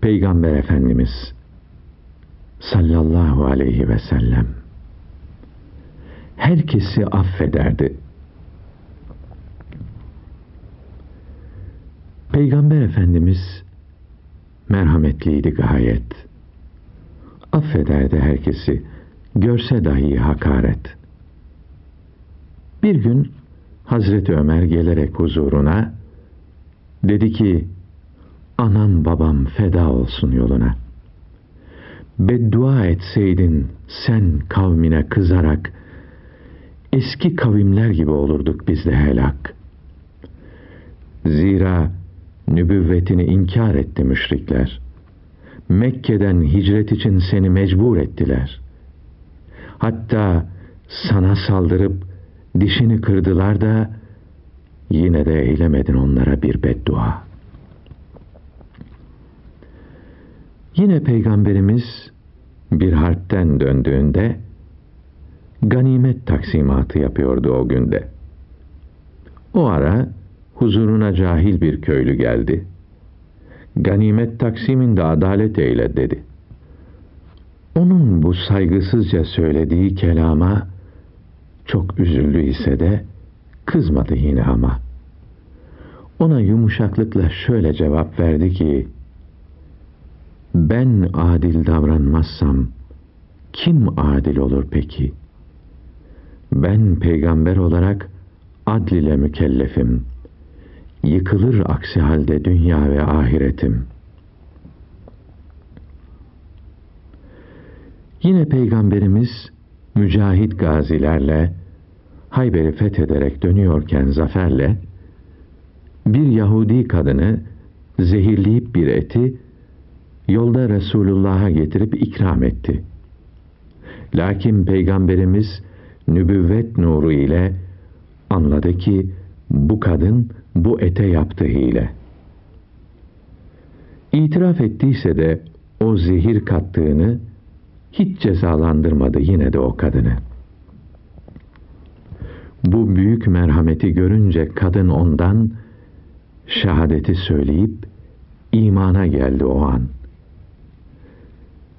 Peygamber Efendimiz sallallahu aleyhi ve sellem herkesi affederdi. Peygamber Efendimiz merhametliydi gayet. Affederdi herkesi, görse dahi hakaret. Bir gün Hazreti Ömer gelerek huzuruna dedi ki, anam babam feda olsun yoluna. Beddua etseydin sen kavmine kızarak, eski kavimler gibi olurduk biz de helak. Zira nübüvvetini inkar etti müşrikler. Mekke'den hicret için seni mecbur ettiler. Hatta sana saldırıp dişini kırdılar da yine de eylemedin onlara bir beddua. Yine Peygamberimiz bir harpten döndüğünde ganimet taksimatı yapıyordu o günde. O ara huzuruna cahil bir köylü geldi. Ganimet taksiminde adalet eyle dedi. Onun bu saygısızca söylediği kelama çok üzüldü ise de kızmadı yine ama. Ona yumuşaklıkla şöyle cevap verdi ki, ben adil davranmazsam kim adil olur peki? Ben peygamber olarak adl ile mükellefim. Yıkılır aksi halde dünya ve ahiretim. Yine peygamberimiz mücahit gazilerle Hayber'i fethederek dönüyorken zaferle bir Yahudi kadını zehirleyip bir eti yolda Resulullah'a getirip ikram etti. Lakin Peygamberimiz nübüvvet nuru ile anladı ki bu kadın bu ete yaptı hile. İtiraf ettiyse de o zehir kattığını hiç cezalandırmadı yine de o kadını. Bu büyük merhameti görünce kadın ondan şehadeti söyleyip imana geldi o an.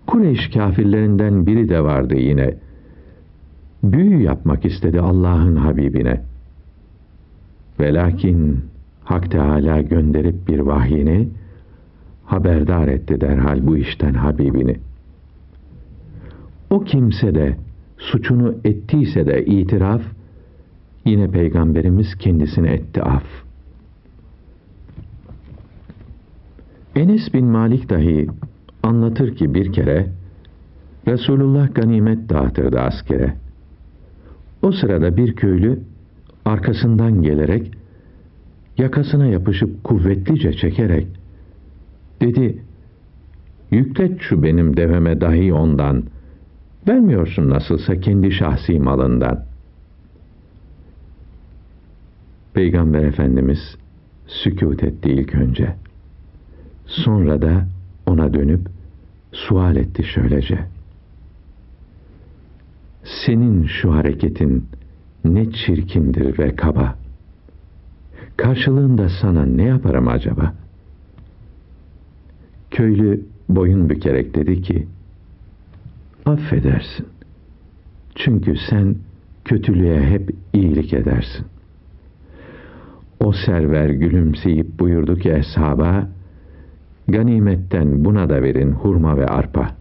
Kureyş kafirlerinden biri de vardı yine. Büyü yapmak istedi Allah'ın Habibine. Ve lakin Hak Teâlâ gönderip bir vahyini haberdar etti derhal bu işten Habibini. O kimse de suçunu ettiyse de itiraf, yine Peygamberimiz kendisine etti af. Enes bin Malik dahi anlatır ki bir kere Resulullah ganimet dağıtırdı askere. O sırada bir köylü arkasından gelerek yakasına yapışıp kuvvetlice çekerek dedi yüklet şu benim deveme dahi ondan. Vermiyorsun nasılsa kendi şahsi malından. Peygamber Efendimiz sükût etti ilk önce. Sonra da ona dönüp sual etti şöylece senin şu hareketin ne çirkindir ve kaba. Karşılığında sana ne yaparım acaba? Köylü boyun bükerek dedi ki, affedersin. Çünkü sen kötülüğe hep iyilik edersin. O server gülümseyip buyurdu ki eshaba, ganimetten buna da verin hurma ve arpa.